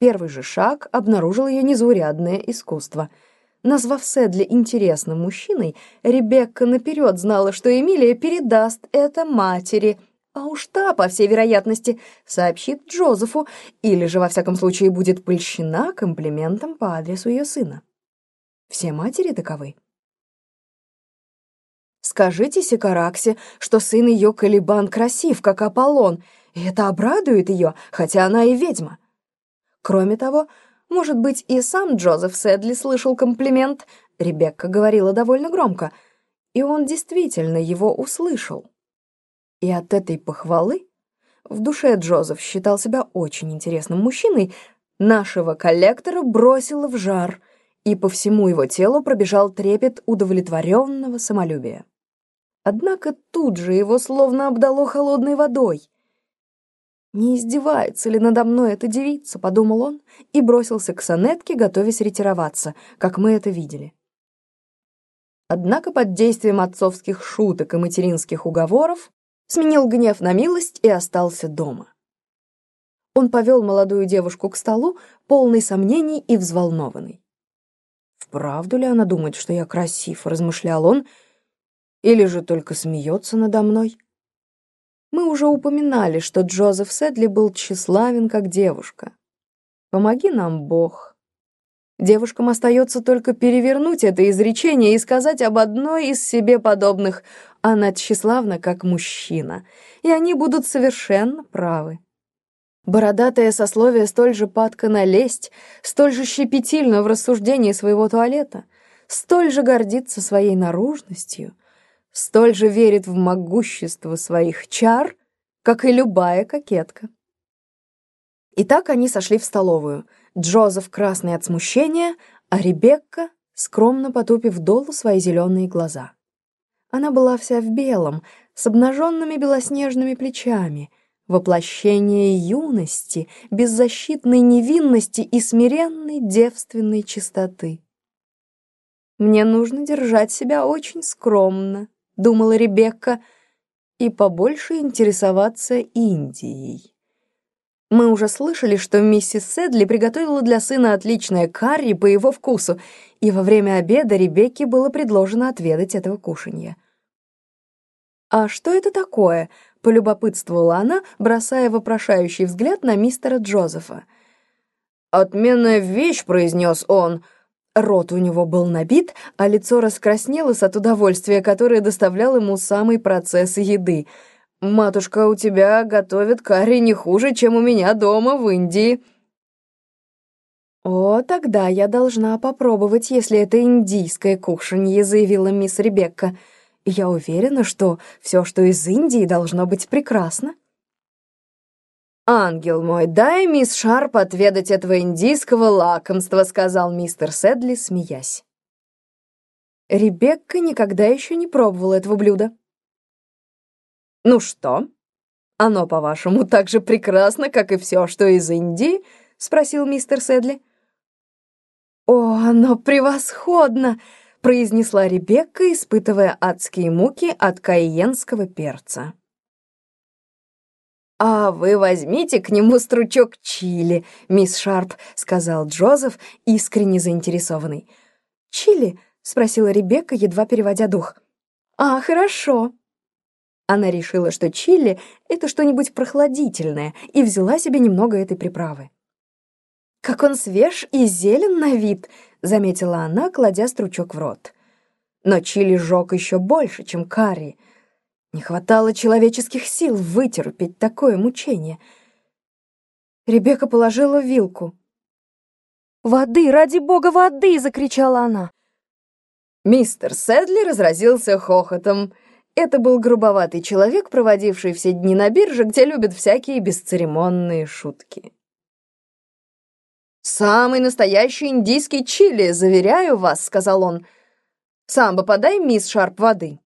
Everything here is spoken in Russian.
Первый же шаг обнаружил ее незаурядное искусство. Назвав Сэдли интересным мужчиной, Ребекка наперед знала, что Эмилия передаст это матери, а уж та, по всей вероятности, сообщит Джозефу или же, во всяком случае, будет польщена комплиментом по адресу ее сына. Все матери таковы. Скажите Сикараксе, что сын ее Калибан красив, как Аполлон, и это обрадует ее, хотя она и ведьма. Кроме того, может быть, и сам Джозеф Сэдли слышал комплимент, Ребекка говорила довольно громко, и он действительно его услышал. И от этой похвалы в душе Джозеф считал себя очень интересным мужчиной, нашего коллектора бросило в жар, и по всему его телу пробежал трепет удовлетворенного самолюбия. Однако тут же его словно обдало холодной водой. «Не издевается ли надо мной эта девица?» — подумал он и бросился к сонетке, готовясь ретироваться, как мы это видели. Однако под действием отцовских шуток и материнских уговоров сменил гнев на милость и остался дома. Он повел молодую девушку к столу, полный сомнений и взволнованный. «Вправду ли она думает, что я красив?» — размышлял он, или же только смеется надо мной. Мы уже упоминали, что Джозеф Сэдли был тщеславен как девушка. Помоги нам, Бог. Девушкам остается только перевернуть это изречение и сказать об одной из себе подобных «она тщеславна как мужчина», и они будут совершенно правы. Бородатое сословие столь же падко на лесть, столь же щепетильно в рассуждении своего туалета, столь же гордится своей наружностью, столь же верит в могущество своих чар, как и любая кокетка. Итак, они сошли в столовую. Джозеф красный от смущения, а Ребекка, скромно потупив долу свои зеленые глаза. Она была вся в белом, с обнаженными белоснежными плечами, воплощение юности, беззащитной невинности и смиренной девственной чистоты. «Мне нужно держать себя очень скромно», думала Ребекка, и побольше интересоваться Индией. Мы уже слышали, что миссис Седли приготовила для сына отличное карри по его вкусу, и во время обеда Ребекке было предложено отведать этого кушанья. «А что это такое?» — полюбопытствовала она, бросая вопрошающий взгляд на мистера Джозефа. «Отменная вещь», — произнес он, — Рот у него был набит, а лицо раскраснелось от удовольствия, которое доставлял ему самый процесс еды. «Матушка, у тебя готовят карри не хуже, чем у меня дома в Индии». «О, тогда я должна попробовать, если это индийское кушанье», — заявила мисс Ребекка. «Я уверена, что все, что из Индии, должно быть прекрасно». «Ангел мой, дай мисс Шарп отведать этого индийского лакомства», сказал мистер Сэдли, смеясь. Ребекка никогда еще не пробовала этого блюда. «Ну что, оно, по-вашему, так же прекрасно, как и все, что из Индии?» — спросил мистер Сэдли. «О, оно превосходно!» — произнесла Ребекка, испытывая адские муки от кайенского перца. «А вы возьмите к нему стручок чили, мисс Шарп», — сказал Джозеф, искренне заинтересованный. «Чили?» — спросила Ребекка, едва переводя дух. «А, хорошо». Она решила, что чили — это что-нибудь прохладительное, и взяла себе немного этой приправы. «Как он свеж и зелен на вид», — заметила она, кладя стручок в рот. Но чили жёг еще больше, чем карри — не хватало человеческих сил вытерпеть такое мучение. Ребекка положила вилку. «Воды, ради бога, воды!» — закричала она. Мистер Сэдли разразился хохотом. Это был грубоватый человек, проводивший все дни на бирже, где любят всякие бесцеремонные шутки. «Самый настоящий индийский чили, заверяю вас», — сказал он. «Самбо, подай мисс Шарп воды».